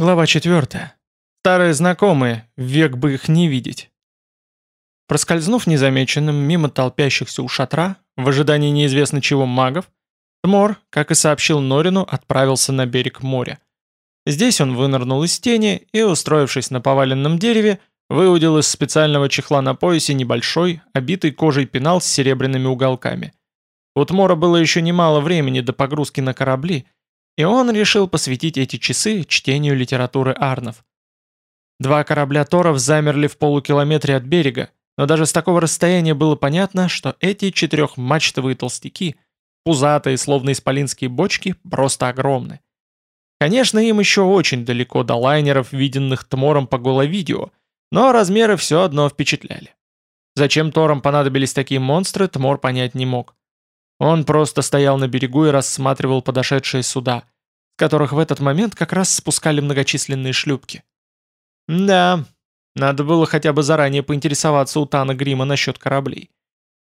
Глава 4. Старые знакомые, век бы их не видеть. Проскользнув незамеченным мимо толпящихся у шатра, в ожидании неизвестно чего магов, Тмор, как и сообщил Норину, отправился на берег моря. Здесь он вынырнул из тени и, устроившись на поваленном дереве, выудил из специального чехла на поясе небольшой, обитый кожей пенал с серебряными уголками. У Тмора было еще немало времени до погрузки на корабли, и он решил посвятить эти часы чтению литературы Арнов. Два корабля Торов замерли в полукилометре от берега, но даже с такого расстояния было понятно, что эти четырехмачтовые толстяки, пузатые, словно исполинские бочки, просто огромны. Конечно, им еще очень далеко до лайнеров, виденных Тмором по головидео, но размеры все одно впечатляли. Зачем Торам понадобились такие монстры, Тмор понять не мог. Он просто стоял на берегу и рассматривал подошедшие суда, с которых в этот момент как раз спускали многочисленные шлюпки. Да, надо было хотя бы заранее поинтересоваться у Тана Грима насчет кораблей.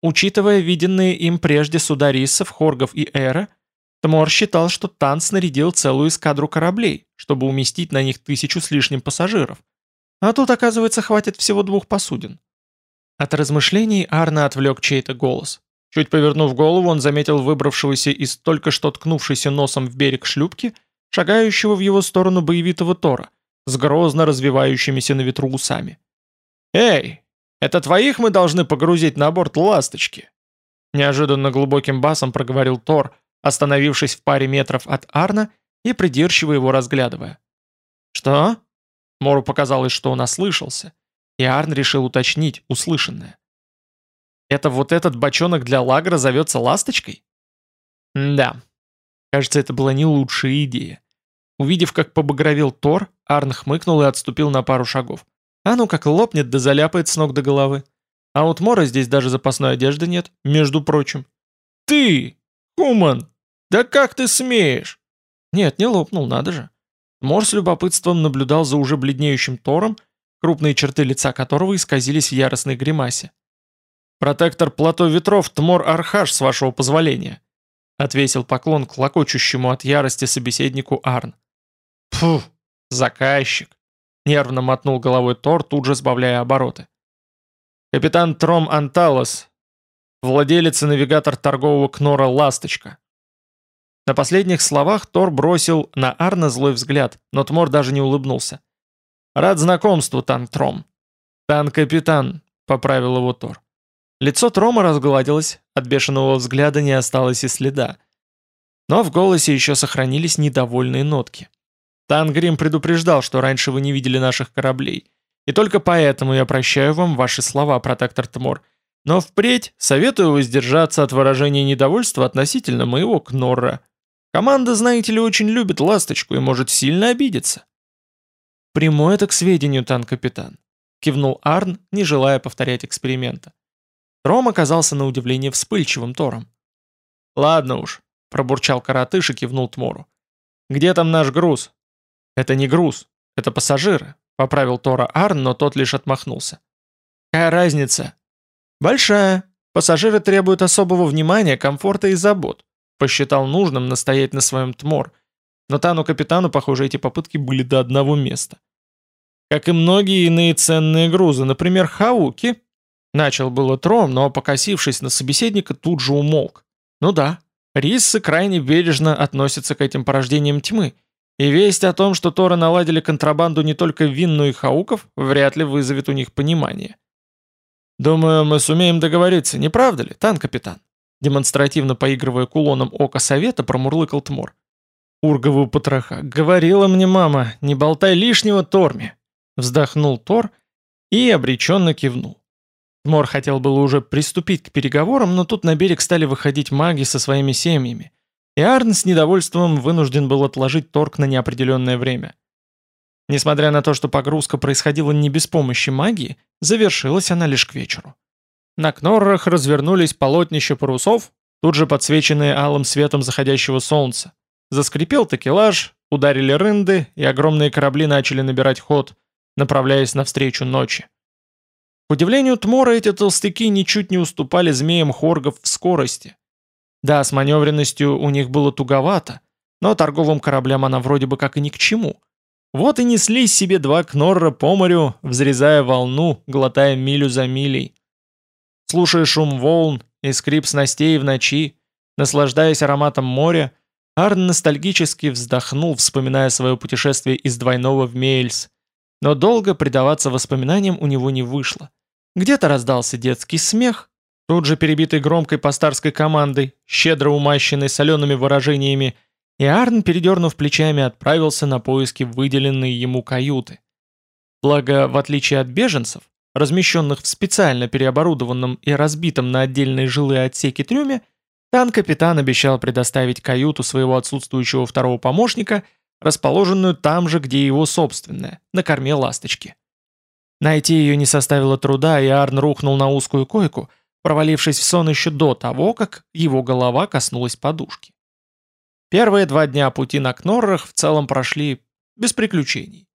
Учитывая виденные им прежде суда рисов, хоргов и эра, Тмор считал, что Тан снарядил целую эскадру кораблей, чтобы уместить на них тысячу с лишним пассажиров. А тут, оказывается, хватит всего двух посудин. От размышлений Арна отвлек чей-то голос. Чуть повернув голову, он заметил выбравшегося из только что ткнувшейся носом в берег шлюпки, шагающего в его сторону боевитого Тора, с грозно развивающимися на ветру усами. «Эй, это твоих мы должны погрузить на борт ласточки?» Неожиданно глубоким басом проговорил Тор, остановившись в паре метров от Арна и придирчиво его разглядывая. «Что?» Мору показалось, что он ослышался, и Арн решил уточнить услышанное. Это вот этот бочонок для лагра зовется ласточкой? да. Кажется, это была не лучшая идея. Увидев, как побагровел Тор, Арн хмыкнул и отступил на пару шагов. А ну как лопнет да заляпает с ног до головы. А вот Мора здесь даже запасной одежды нет, между прочим. «Ты! Хуман! Да как ты смеешь?» Нет, не лопнул, надо же. Мор с любопытством наблюдал за уже бледнеющим Тором, крупные черты лица которого исказились в яростной гримасе. «Протектор плато ветров Тмор Архаш, с вашего позволения», отвесил поклон к локочущему от ярости собеседнику Арн. «Фу, заказчик», нервно мотнул головой Тор, тут же сбавляя обороты. «Капитан Тром Анталос, владелец и навигатор торгового кнора «Ласточка». На последних словах Тор бросил на Арна злой взгляд, но Тмор даже не улыбнулся. «Рад знакомству, Тан-Тром». «Тан-капитан», — поправил его Тор. Лицо Трома разгладилось, от бешеного взгляда не осталось и следа. Но в голосе еще сохранились недовольные нотки. Тангрим предупреждал, что раньше вы не видели наших кораблей. И только поэтому я прощаю вам ваши слова, протектор Тмор. Но впредь советую воздержаться от выражения недовольства относительно моего Кнорра. Команда, знаете ли, очень любит ласточку и может сильно обидеться. «Приму это к сведению, тан-капитан», — кивнул Арн, не желая повторять эксперимента. Ром оказался на удивление вспыльчивым Тором. «Ладно уж», — пробурчал коротыш и кивнул Тмору. «Где там наш груз?» «Это не груз, это пассажиры», — поправил Тора Арн, но тот лишь отмахнулся. «Какая разница?» «Большая. Пассажиры требуют особого внимания, комфорта и забот», — посчитал нужным настоять на своем Тмор. Но Тану-капитану, похоже, эти попытки были до одного места. Как и многие иные ценные грузы, например, хауки, Начал было Тром, но, покосившись на собеседника, тут же умолк. Ну да, риссы крайне бережно относятся к этим порождениям тьмы, и весть о том, что Торы наладили контрабанду не только вин, но и хауков, вряд ли вызовет у них понимание. «Думаю, мы сумеем договориться, не правда ли, тан-капитан?» Демонстративно поигрывая кулоном ока совета, промурлыкал Тмор. «Ургову потроха, говорила мне мама, не болтай лишнего, Торми!» Вздохнул Тор и обреченно кивнул. Мор хотел было уже приступить к переговорам, но тут на берег стали выходить маги со своими семьями, и Арн с недовольством вынужден был отложить торг на неопределенное время. Несмотря на то, что погрузка происходила не без помощи магии, завершилась она лишь к вечеру. На кноррах развернулись полотнища парусов, тут же подсвеченные алым светом заходящего солнца. Заскрипел такелаж, ударили рынды, и огромные корабли начали набирать ход, направляясь навстречу ночи. К удивлению Тмора, эти толстяки ничуть не уступали змеям хоргов в скорости. Да, с маневренностью у них было туговато, но торговым кораблям она вроде бы как и ни к чему. Вот и неслись себе два кнорра по морю, взрезая волну, глотая милю за милей. Слушая шум волн и скрип снастей в ночи, наслаждаясь ароматом моря, Арн ностальгически вздохнул, вспоминая свое путешествие из двойного в Мейльс. Но долго предаваться воспоминаниям у него не вышло. Где-то раздался детский смех, тут же перебитый громкой постарской командой, щедро умащенной солеными выражениями, и Арн, передернув плечами, отправился на поиски выделенной ему каюты. Благо, в отличие от беженцев, размещенных в специально переоборудованном и разбитом на отдельные жилые отсеки трюме, Тан-капитан обещал предоставить каюту своего отсутствующего второго помощника, расположенную там же, где его собственная, на корме ласточки. Найти ее не составило труда, и Арн рухнул на узкую койку, провалившись в сон еще до того, как его голова коснулась подушки. Первые два дня пути на Кноррах в целом прошли без приключений.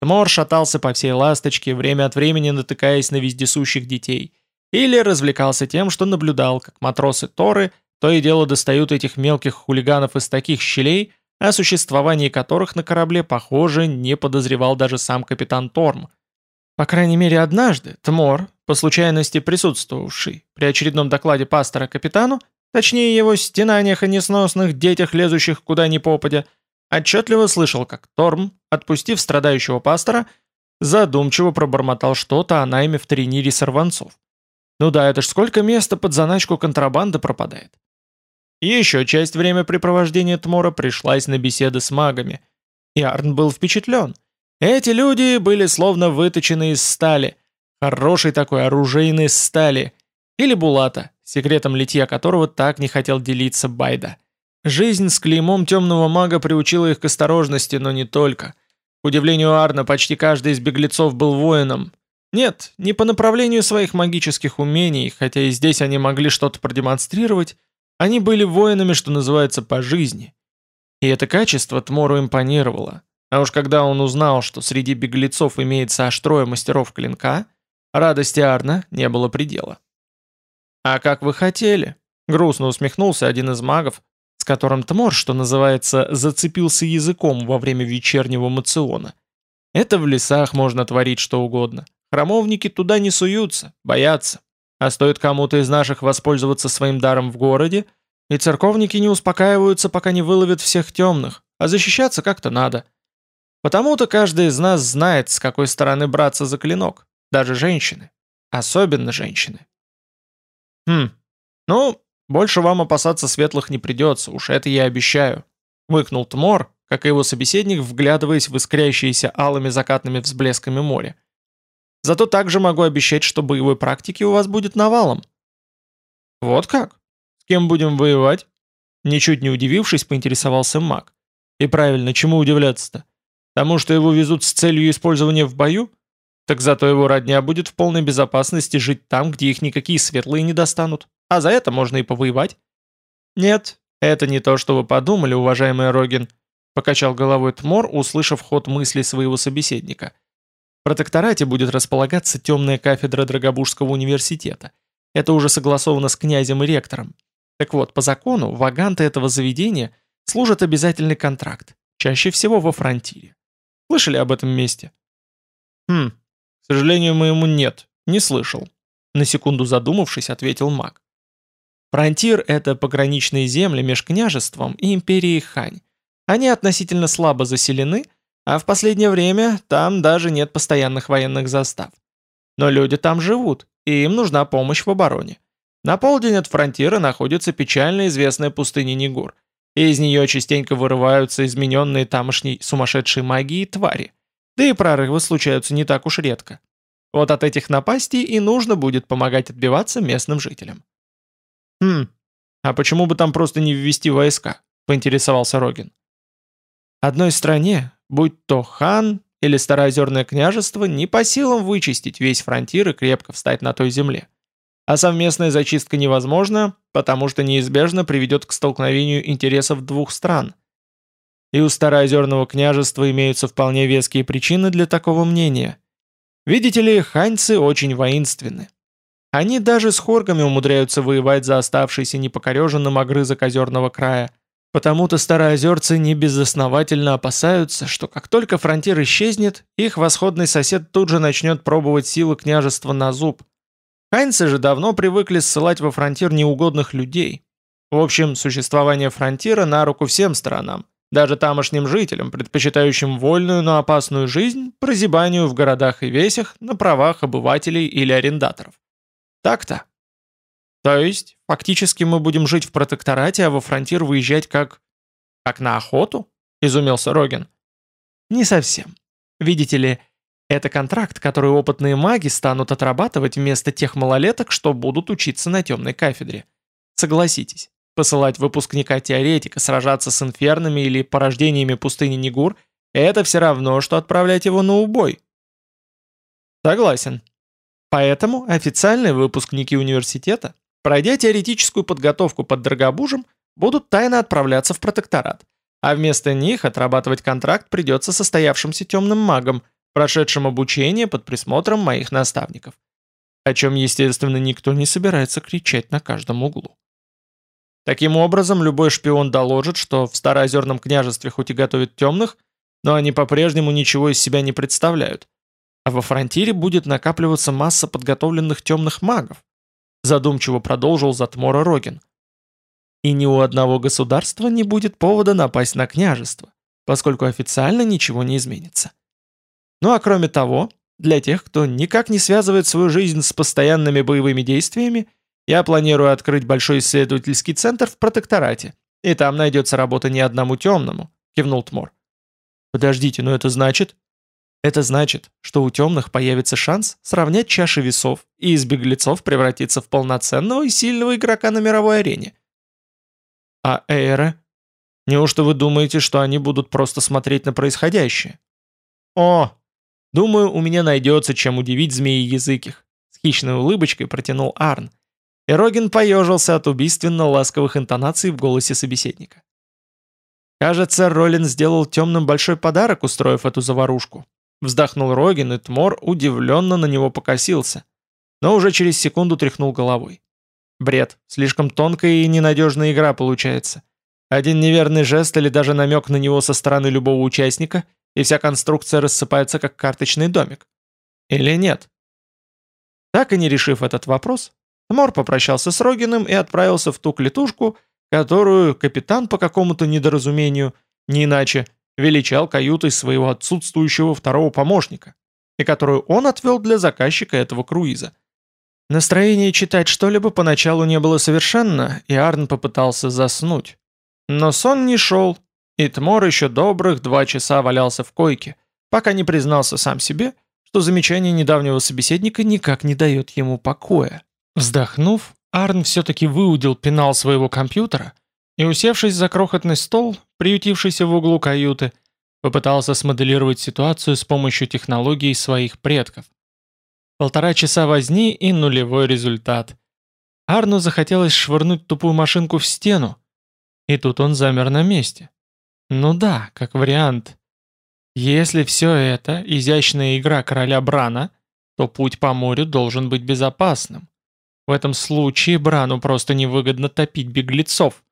Тмор шатался по всей ласточке, время от времени натыкаясь на вездесущих детей, или развлекался тем, что наблюдал, как матросы Торы то и дело достают этих мелких хулиганов из таких щелей, о существовании которых на корабле, похоже, не подозревал даже сам капитан Торм. По крайней мере, однажды Тмор, по случайности присутствовавший при очередном докладе пастора капитану, точнее его стенаниях о несносных детях, лезущих куда ни попадя, отчетливо слышал, как Торм, отпустив страдающего пастора, задумчиво пробормотал что-то о найме в тренире сорванцов. Ну да, это ж сколько места под заначку контрабанды пропадает. Еще часть времяпрепровождения Тмора пришлась на беседы с магами. И Арн был впечатлен. Эти люди были словно выточены из стали. Хорошей такой оружейной стали. Или булата, секретом литья которого так не хотел делиться Байда. Жизнь с клеймом темного мага приучила их к осторожности, но не только. К удивлению Арна, почти каждый из беглецов был воином. Нет, не по направлению своих магических умений, хотя и здесь они могли что-то продемонстрировать, они были воинами, что называется, по жизни. И это качество Тмору импонировало. А уж когда он узнал, что среди беглецов имеется аж трое мастеров клинка, радости Арна не было предела. «А как вы хотели?» — грустно усмехнулся один из магов, с которым Тмор, что называется, зацепился языком во время вечернего мациона. «Это в лесах можно творить что угодно. Храмовники туда не суются, боятся. А стоит кому-то из наших воспользоваться своим даром в городе, и церковники не успокаиваются, пока не выловят всех темных, а защищаться как-то надо. Потому-то каждый из нас знает, с какой стороны браться за клинок, даже женщины. Особенно женщины. Хм, ну, больше вам опасаться светлых не придется, уж это я обещаю. Выкнул Тмор, как и его собеседник, вглядываясь в искрящиеся алыми закатными взблесками море. Зато также могу обещать, что боевой практики у вас будет навалом». «Вот как? С кем будем воевать?» Ничуть не удивившись, поинтересовался маг. «И правильно, чему удивляться-то? Тому, что его везут с целью использования в бою? Так зато его родня будет в полной безопасности жить там, где их никакие светлые не достанут. А за это можно и повоевать». «Нет, это не то, что вы подумали, уважаемый Рогин», покачал головой Тмор, услышав ход мысли своего собеседника – протекторате будет располагаться темная кафедра Драгобужского университета. Это уже согласовано с князем и ректором. Так вот, по закону, ваганты этого заведения служат обязательный контракт, чаще всего во фронтире. Слышали об этом месте? Хм, к сожалению, моему нет, не слышал. На секунду задумавшись, ответил маг. Фронтир — это пограничные земли между княжеством и империей Хань. Они относительно слабо заселены — а в последнее время там даже нет постоянных военных застав. Но люди там живут, и им нужна помощь в обороне. На полдень от фронтира находится печально известная пустыня Нигур, и из нее частенько вырываются измененные тамошней сумасшедшей магией твари. Да и прорывы случаются не так уж редко. Вот от этих напастей и нужно будет помогать отбиваться местным жителям. «Хм, а почему бы там просто не ввести войска?» – поинтересовался Рогин. Одной стране, будь то хан или Староозерное княжество, не по силам вычистить весь фронтир и крепко встать на той земле. А совместная зачистка невозможна, потому что неизбежно приведет к столкновению интересов двух стран. И у Староозерного княжества имеются вполне веские причины для такого мнения. Видите ли, ханьцы очень воинственны. Они даже с хоргами умудряются воевать за оставшийся непокореженным огрызок озерного края, Потому-то староозерцы небезосновательно опасаются, что как только фронтир исчезнет, их восходный сосед тут же начнет пробовать силы княжества на зуб. Хайнцы же давно привыкли ссылать во фронтир неугодных людей. В общем, существование фронтира на руку всем сторонам, даже тамошним жителям, предпочитающим вольную, но опасную жизнь, прозябанию в городах и весях на правах обывателей или арендаторов. Так-то. То есть, фактически мы будем жить в протекторате, а во фронтир выезжать как... как на охоту? Изумился Рогин. Не совсем. Видите ли, это контракт, который опытные маги станут отрабатывать вместо тех малолеток, что будут учиться на темной кафедре. Согласитесь, посылать выпускника-теоретика сражаться с инфернами или порождениями пустыни Нигур – это все равно, что отправлять его на убой. Согласен. Поэтому официальные выпускники университета Пройдя теоретическую подготовку под Драгобужем, будут тайно отправляться в протекторат, а вместо них отрабатывать контракт придется состоявшимся темным магам, прошедшим обучение под присмотром моих наставников. О чем, естественно, никто не собирается кричать на каждом углу. Таким образом, любой шпион доложит, что в Староозерном княжестве хоть и готовят темных, но они по-прежнему ничего из себя не представляют. А во фронтире будет накапливаться масса подготовленных темных магов, задумчиво продолжил Затмора Рогин. И ни у одного государства не будет повода напасть на княжество, поскольку официально ничего не изменится. Ну а кроме того, для тех, кто никак не связывает свою жизнь с постоянными боевыми действиями, я планирую открыть большой исследовательский центр в протекторате, и там найдется работа не одному темному», — кивнул Тмор. «Подождите, но это значит...» Это значит, что у темных появится шанс сравнять чаши весов и из беглецов превратиться в полноценного и сильного игрока на мировой арене. А Эйры? Неужто вы думаете, что они будут просто смотреть на происходящее? О, думаю, у меня найдется, чем удивить змеи языких. С хищной улыбочкой протянул Арн. И Рогин поежился от убийственно ласковых интонаций в голосе собеседника. Кажется, Ролин сделал темным большой подарок, устроив эту заварушку. Вздохнул Рогин, и Тмор удивленно на него покосился, но уже через секунду тряхнул головой. Бред, слишком тонкая и ненадежная игра получается. Один неверный жест или даже намек на него со стороны любого участника, и вся конструкция рассыпается как карточный домик. Или нет? Так и не решив этот вопрос, Тмор попрощался с Рогиным и отправился в ту клетушку, которую капитан по какому-то недоразумению, не иначе, величал каютой своего отсутствующего второго помощника, и которую он отвел для заказчика этого круиза. Настроение читать что-либо поначалу не было совершенно, и Арн попытался заснуть. Но сон не шел, и Тмор еще добрых два часа валялся в койке, пока не признался сам себе, что замечание недавнего собеседника никак не дает ему покоя. Вздохнув, Арн все-таки выудил пенал своего компьютера и, усевшись за крохотный стол, приютившийся в углу каюты, попытался смоделировать ситуацию с помощью технологий своих предков. Полтора часа возни и нулевой результат. Арну захотелось швырнуть тупую машинку в стену, и тут он замер на месте. Ну да, как вариант. Если все это изящная игра короля Брана, то путь по морю должен быть безопасным. В этом случае Брану просто невыгодно топить беглецов.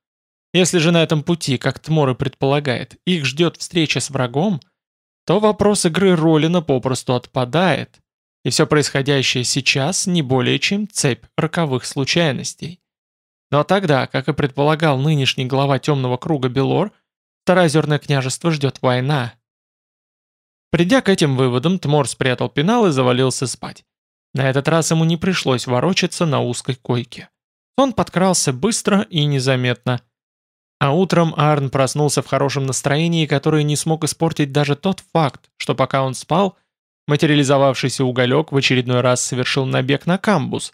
Если же на этом пути, как Тмор и предполагает, их ждет встреча с врагом, то вопрос игры Ролина попросту отпадает, и все происходящее сейчас не более чем цепь роковых случайностей. Но тогда, как и предполагал нынешний глава темного круга Белор, Староозерное княжество ждет война. Придя к этим выводам, Тмор спрятал пенал и завалился спать. На этот раз ему не пришлось ворочаться на узкой койке. Он подкрался быстро и незаметно – а утром Арн проснулся в хорошем настроении, которое не смог испортить даже тот факт, что пока он спал, материализовавшийся уголек в очередной раз совершил набег на камбус,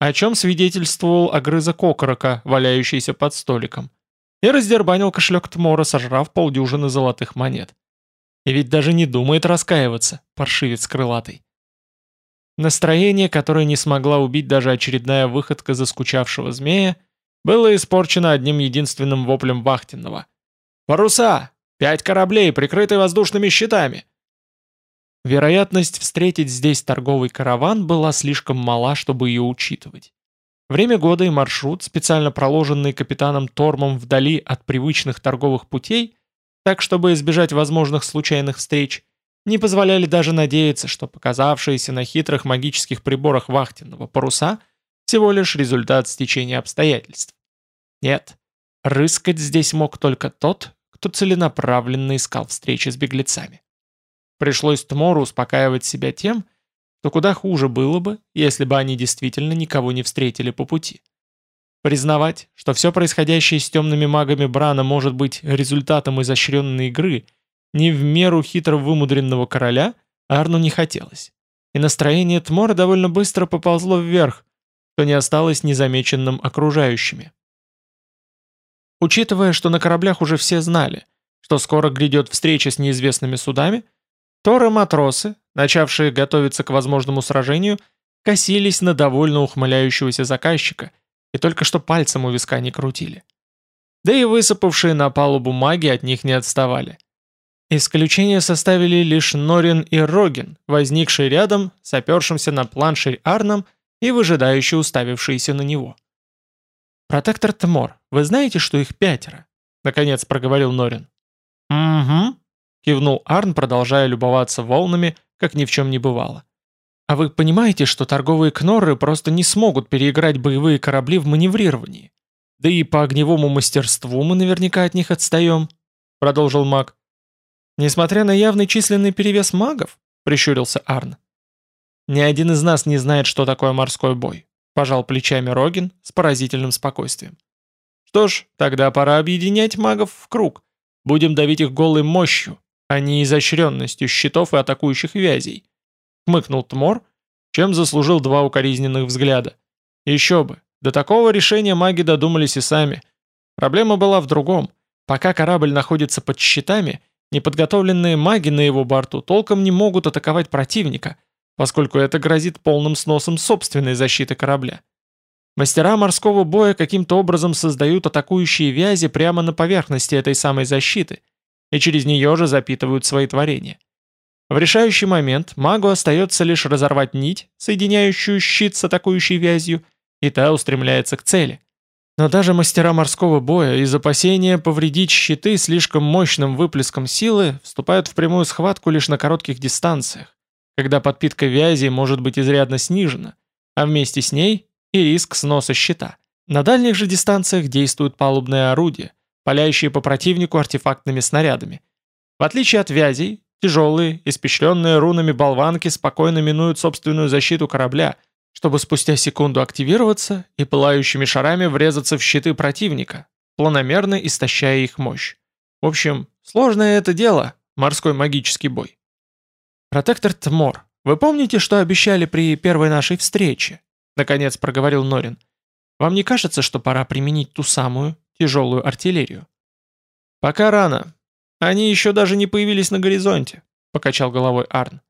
о чем свидетельствовал огрызок окорока, валяющийся под столиком, и раздербанил кошелек Тмора, сожрав полдюжины золотых монет. И ведь даже не думает раскаиваться, паршивец крылатый. Настроение, которое не смогла убить даже очередная выходка заскучавшего змея, было испорчено одним единственным воплем вахтенного. «Паруса! Пять кораблей, прикрытые воздушными щитами!» Вероятность встретить здесь торговый караван была слишком мала, чтобы ее учитывать. Время года и маршрут, специально проложенный капитаном Тормом вдали от привычных торговых путей, так чтобы избежать возможных случайных встреч, не позволяли даже надеяться, что показавшиеся на хитрых магических приборах вахтенного паруса всего лишь результат стечения обстоятельств. Нет, рыскать здесь мог только тот, кто целенаправленно искал встречи с беглецами. Пришлось Тмору успокаивать себя тем, что куда хуже было бы, если бы они действительно никого не встретили по пути. Признавать, что все происходящее с темными магами Брана может быть результатом изощренной игры, не в меру хитро вымудренного короля, Арну не хотелось. И настроение Тмора довольно быстро поползло вверх, что не осталось незамеченным окружающими. Учитывая, что на кораблях уже все знали, что скоро грядет встреча с неизвестными судами, Торы-матросы, начавшие готовиться к возможному сражению, косились на довольно ухмыляющегося заказчика и только что пальцем у виска не крутили. Да и высыпавшие на палубу маги от них не отставали. Исключение составили лишь Норин и Рогин, возникшие рядом, сопершимся на планшерь Арном и выжидающие уставившиеся на него. «Протектор Тмор, вы знаете, что их пятеро?» — наконец проговорил Норин. «Угу», кивнул Арн, продолжая любоваться волнами, как ни в чем не бывало. А вы понимаете, что торговые кнорры просто не смогут переиграть боевые корабли в маневрировании? Да и по огневому мастерству мы наверняка от них отстаем, продолжил маг. Несмотря на явный численный перевес магов, прищурился Арн. Ни один из нас не знает, что такое морской бой, пожал плечами Рогин с поразительным спокойствием. Что ж, тогда пора объединять магов в круг. Будем давить их голой мощью, а не изощренностью щитов и атакующих вязей. Хмыкнул Тмор, чем заслужил два укоризненных взгляда. Еще бы, до такого решения маги додумались и сами. Проблема была в другом. Пока корабль находится под щитами, неподготовленные маги на его борту толком не могут атаковать противника, поскольку это грозит полным сносом собственной защиты корабля. Мастера морского боя каким-то образом создают атакующие вязи прямо на поверхности этой самой защиты – и через нее же запитывают свои творения. В решающий момент магу остается лишь разорвать нить, соединяющую щит с атакующей вязью, и та устремляется к цели. Но даже мастера морского боя из опасения повредить щиты слишком мощным выплеском силы вступают в прямую схватку лишь на коротких дистанциях, когда подпитка вязи может быть изрядно снижена, а вместе с ней и риск сноса щита. На дальних же дистанциях действуют палубные орудия, палящие по противнику артефактными снарядами. В отличие от вязей, тяжелые, испещренные рунами болванки спокойно минуют собственную защиту корабля, чтобы спустя секунду активироваться и пылающими шарами врезаться в щиты противника, планомерно истощая их мощь. В общем, сложное это дело, морской магический бой. «Протектор Тмор, вы помните, что обещали при первой нашей встрече?» Наконец проговорил Норин. «Вам не кажется, что пора применить ту самую, тяжелую артиллерию. «Пока рано. Они еще даже не появились на горизонте», — покачал головой Арн.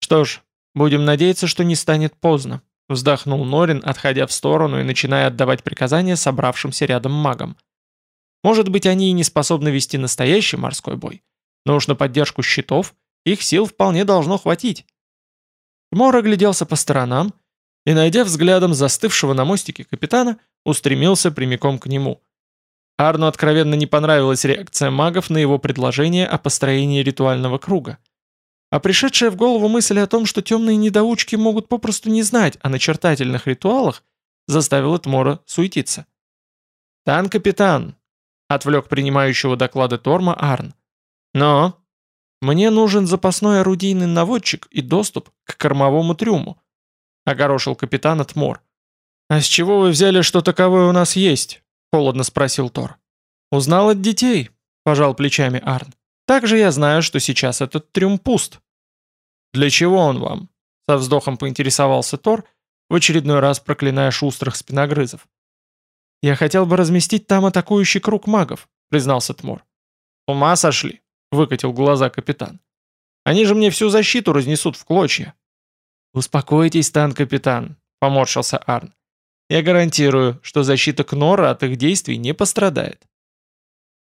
«Что ж, будем надеяться, что не станет поздно», — вздохнул Норин, отходя в сторону и начиная отдавать приказания собравшимся рядом магам. «Может быть, они и не способны вести настоящий морской бой, но уж на поддержку щитов их сил вполне должно хватить». Мор огляделся по сторонам и, найдя взглядом застывшего на мостике капитана, устремился прямиком к нему — Арну откровенно не понравилась реакция магов на его предложение о построении ритуального круга. А пришедшая в голову мысль о том, что темные недоучки могут попросту не знать о начертательных ритуалах, заставила Тмора суетиться. «Тан, капитан!» — отвлек принимающего доклады Торма Арн. «Но...» «Мне нужен запасной орудийный наводчик и доступ к кормовому трюму», — огорошил капитан Тмор. «А с чего вы взяли, что таковое у нас есть?» Холодно спросил Тор. «Узнал от детей», — пожал плечами Арн. «Также я знаю, что сейчас этот трюм пуст». «Для чего он вам?» — со вздохом поинтересовался Тор, в очередной раз проклиная шустрых спиногрызов. «Я хотел бы разместить там атакующий круг магов», — признался Тмор. «Ума сошли», — выкатил глаза капитан. «Они же мне всю защиту разнесут в клочья». «Успокойтесь, тан-капитан», — поморщился Арн. Я гарантирую, что защита Кнора от их действий не пострадает.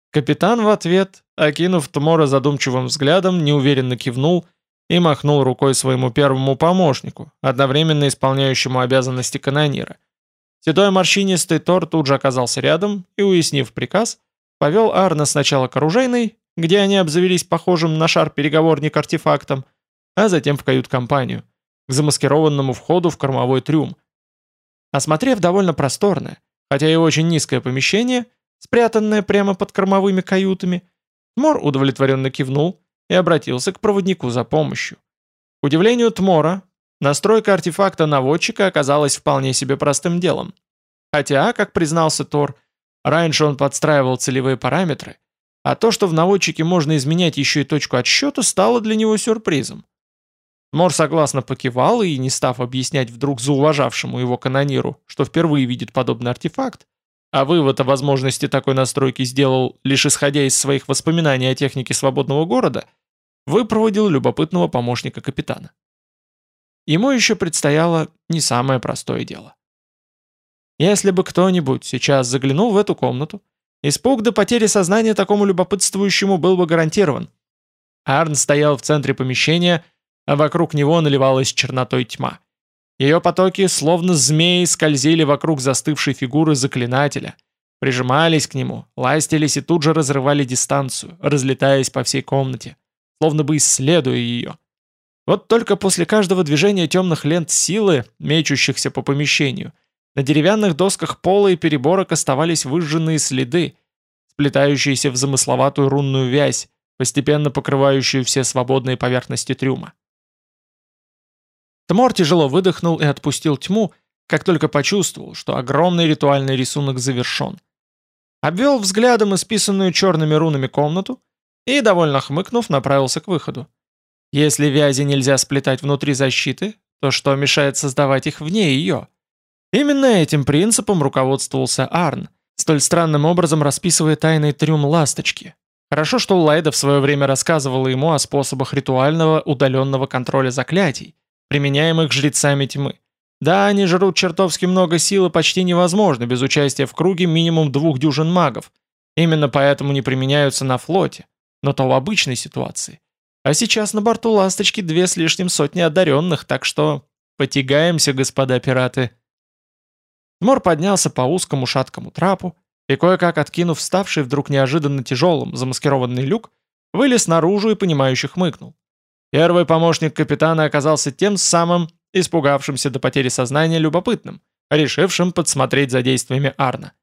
Капитан в ответ, окинув Тмора задумчивым взглядом, неуверенно кивнул и махнул рукой своему первому помощнику, одновременно исполняющему обязанности канонира. Седой морщинистый Тор тут же оказался рядом и, уяснив приказ, повел Арна сначала к оружейной, где они обзавелись похожим на шар переговорник артефактом, а затем в кают-компанию, к замаскированному входу в кормовой трюм. Осмотрев довольно просторное, хотя и очень низкое помещение, спрятанное прямо под кормовыми каютами, Тмор удовлетворенно кивнул и обратился к проводнику за помощью. К удивлению Тмора, настройка артефакта наводчика оказалась вполне себе простым делом. Хотя, как признался Тор, раньше он подстраивал целевые параметры, а то, что в наводчике можно изменять еще и точку отсчета, стало для него сюрпризом. Мор согласно покивал и, не став объяснять вдруг зауважавшему его канониру, что впервые видит подобный артефакт, а вывод о возможности такой настройки сделал, лишь исходя из своих воспоминаний о технике свободного города, выпроводил любопытного помощника капитана. Ему еще предстояло не самое простое дело. Если бы кто-нибудь сейчас заглянул в эту комнату, испуг до потери сознания такому любопытствующему был бы гарантирован. Арн стоял в центре помещения, а вокруг него наливалась чернотой тьма. Ее потоки, словно змеи, скользили вокруг застывшей фигуры заклинателя, прижимались к нему, ластились и тут же разрывали дистанцию, разлетаясь по всей комнате, словно бы исследуя ее. Вот только после каждого движения темных лент силы, мечущихся по помещению, на деревянных досках пола и переборок оставались выжженные следы, сплетающиеся в замысловатую рунную вязь, постепенно покрывающую все свободные поверхности трюма. Тмор тяжело выдохнул и отпустил тьму, как только почувствовал, что огромный ритуальный рисунок завершен. Обвел взглядом исписанную черными рунами комнату и, довольно хмыкнув, направился к выходу. Если вязи нельзя сплетать внутри защиты, то что мешает создавать их вне ее? Именно этим принципом руководствовался Арн, столь странным образом расписывая тайный трюм ласточки. Хорошо, что Лайда в свое время рассказывала ему о способах ритуального удаленного контроля заклятий, применяемых жрецами тьмы. Да, они жрут чертовски много сил и почти невозможно без участия в круге минимум двух дюжин магов. Именно поэтому не применяются на флоте, но то в обычной ситуации. А сейчас на борту «Ласточки» две с лишним сотни одаренных, так что потягаемся, господа пираты. Мор поднялся по узкому шаткому трапу и, кое-как откинув ставший вдруг неожиданно тяжелым замаскированный люк, вылез наружу и понимающе хмыкнул. Первый помощник капитана оказался тем самым испугавшимся до потери сознания любопытным, решившим подсмотреть за действиями Арна.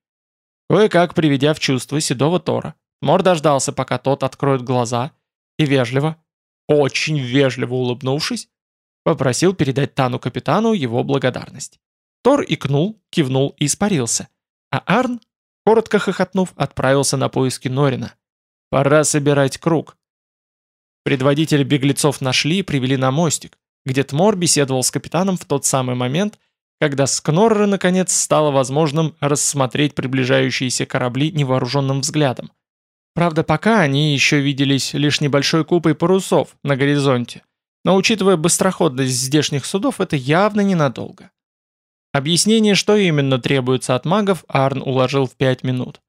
Кое-как приведя в чувство седого Тора, Мор дождался, пока тот откроет глаза, и вежливо, очень вежливо улыбнувшись, попросил передать Тану капитану его благодарность. Тор икнул, кивнул и испарился, а Арн, коротко хохотнув, отправился на поиски Норина. Пора собирать круг. Предводителя беглецов нашли и привели на мостик, где Тмор беседовал с капитаном в тот самый момент, когда с наконец стало возможным рассмотреть приближающиеся корабли невооруженным взглядом. Правда, пока они еще виделись лишь небольшой купой парусов на горизонте, но учитывая быстроходность здешних судов, это явно ненадолго. Объяснение, что именно требуется от магов, Арн уложил в пять минут.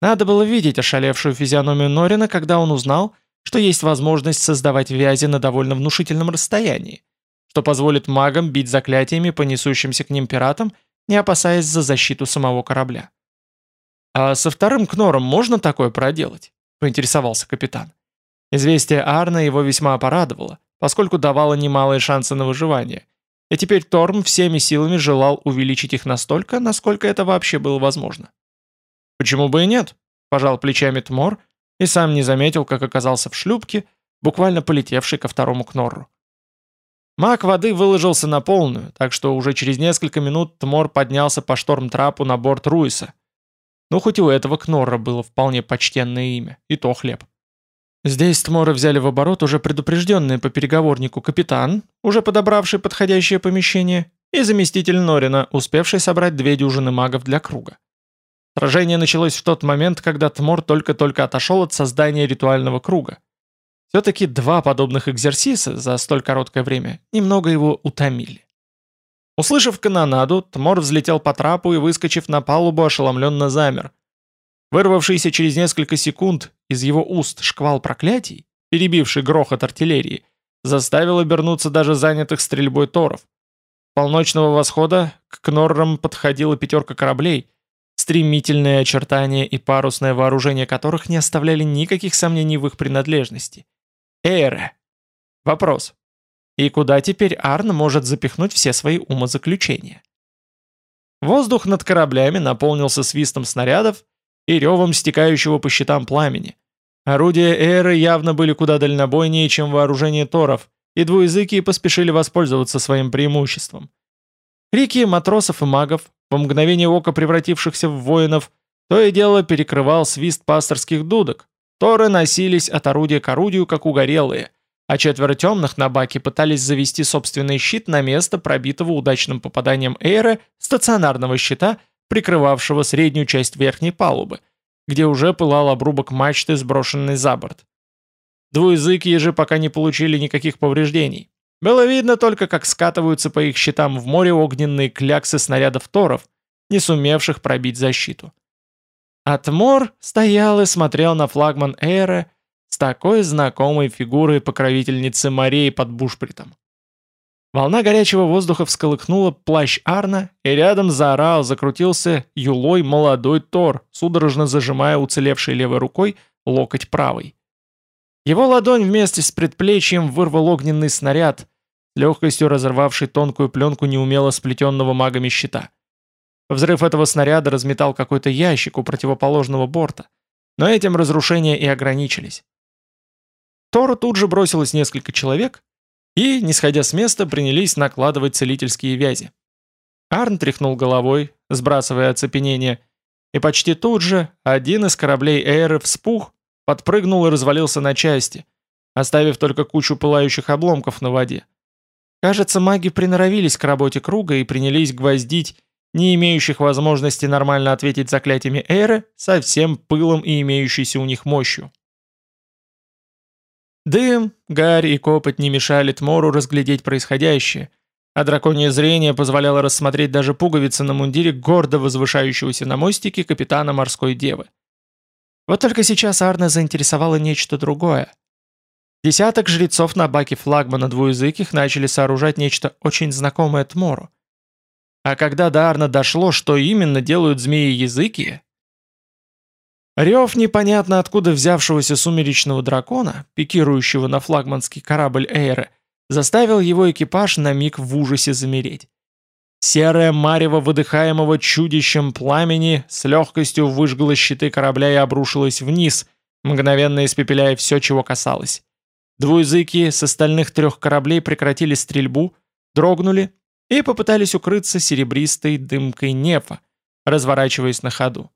Надо было видеть ошалевшую физиономию Норина, когда он узнал, что есть возможность создавать вязи на довольно внушительном расстоянии, что позволит магам бить заклятиями по несущимся к ним пиратам, не опасаясь за защиту самого корабля. «А со вторым Кнором можно такое проделать?» — поинтересовался капитан. Известие Арна его весьма порадовало, поскольку давало немалые шансы на выживание, и теперь Торм всеми силами желал увеличить их настолько, насколько это вообще было возможно. «Почему бы и нет?» — пожал плечами Тмор, и сам не заметил, как оказался в шлюпке, буквально полетевшей ко второму кнорру. Маг воды выложился на полную, так что уже через несколько минут Тмор поднялся по шторм-трапу на борт Руиса. Ну, хоть у этого Кнорра было вполне почтенное имя, и то хлеб. Здесь Тмора взяли в оборот уже предупрежденный по переговорнику капитан, уже подобравший подходящее помещение, и заместитель Норина, успевший собрать две дюжины магов для круга. Сражение началось в тот момент, когда Тмор только-только отошел от создания ритуального круга. Все-таки два подобных экзерсиса за столь короткое время немного его утомили. Услышав канонаду, Тмор взлетел по трапу и, выскочив на палубу, ошеломленно замер. Вырвавшийся через несколько секунд из его уст шквал проклятий, перебивший грохот артиллерии, заставил обернуться даже занятых стрельбой торов. полночного восхода к Кноррам подходила пятерка кораблей, стремительные очертания и парусное вооружение которых не оставляли никаких сомнений в их принадлежности. Эйре. Вопрос. И куда теперь Арн может запихнуть все свои умозаключения? Воздух над кораблями наполнился свистом снарядов и ревом стекающего по щитам пламени. Орудия Эры явно были куда дальнобойнее, чем вооружение Торов, и двуязыкие поспешили воспользоваться своим преимуществом. Крики матросов и магов, по мгновение ока превратившихся в воинов, то и дело перекрывал свист пасторских дудок. Торы носились от орудия к орудию, как угорелые, а четверо темных на баке пытались завести собственный щит на место пробитого удачным попаданием Эйры стационарного щита, прикрывавшего среднюю часть верхней палубы, где уже пылал обрубок мачты, сброшенный за борт. Двуязыкие же пока не получили никаких повреждений. Было видно только, как скатываются по их щитам в море огненные кляксы снарядов Торов, не сумевших пробить защиту. Атмор стоял и смотрел на флагман Эйры, с такой знакомой фигурой покровительницы морей под бушпритом. Волна горячего воздуха всколыхнула плащ Арна, и рядом заорал, закрутился юлой молодой Тор, судорожно зажимая уцелевшей левой рукой локоть правой. Его ладонь вместе с предплечьем вырвал огненный снаряд, легкостью разорвавший тонкую пленку неумело сплетенного магами щита. Взрыв этого снаряда разметал какой-то ящик у противоположного борта, но этим разрушения и ограничились. Тору тут же бросилось несколько человек, и, не сходя с места, принялись накладывать целительские вязи. Арн тряхнул головой, сбрасывая оцепенение, и почти тут же один из кораблей Эйры вспух, подпрыгнул и развалился на части, оставив только кучу пылающих обломков на воде. Кажется, маги приноровились к работе круга и принялись гвоздить не имеющих возможности нормально ответить заклятиями Эйры со всем пылом и имеющейся у них мощью. Дым, гарь и копоть не мешали Тмору разглядеть происходящее, а драконье зрение позволяло рассмотреть даже пуговицы на мундире гордо возвышающегося на мостике капитана морской девы. Вот только сейчас Арна заинтересовало нечто другое. Десяток жрецов на баке флагмана двуязыких начали сооружать нечто очень знакомое Тмору. А когда до Арна дошло, что именно делают змеи-языки, Рев непонятно откуда взявшегося сумеречного дракона, пикирующего на флагманский корабль Эйры, заставил его экипаж на миг в ужасе замереть. Серое марево выдыхаемого чудищем пламени с легкостью выжгло щиты корабля и обрушилось вниз, мгновенно испепеляя все, чего касалось. Двуязыки с остальных трех кораблей прекратили стрельбу, дрогнули и попытались укрыться серебристой дымкой нефа, разворачиваясь на ходу.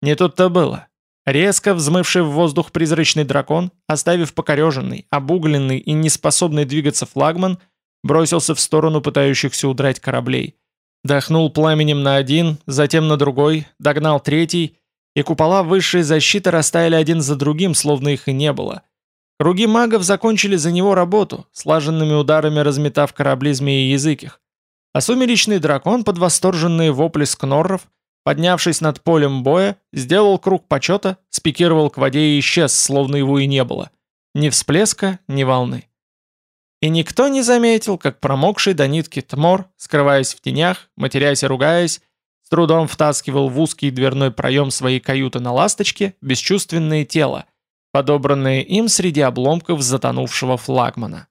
Не тут-то было. Резко взмывший в воздух призрачный дракон, оставив покореженный, обугленный и неспособный двигаться флагман, бросился в сторону пытающихся удрать кораблей. Дохнул пламенем на один, затем на другой, догнал третий, и купола высшей защиты растаяли один за другим, словно их и не было. Круги магов закончили за него работу, слаженными ударами разметав корабли змеи-языких. А сумеречный дракон под восторженные вопли скнорров – поднявшись над полем боя, сделал круг почета, спикировал к воде и исчез, словно его и не было. Ни всплеска, ни волны. И никто не заметил, как промокший до нитки Тмор, скрываясь в тенях, матерясь и ругаясь, с трудом втаскивал в узкий дверной проем своей каюты на ласточке бесчувственное тело, подобранное им среди обломков затонувшего флагмана.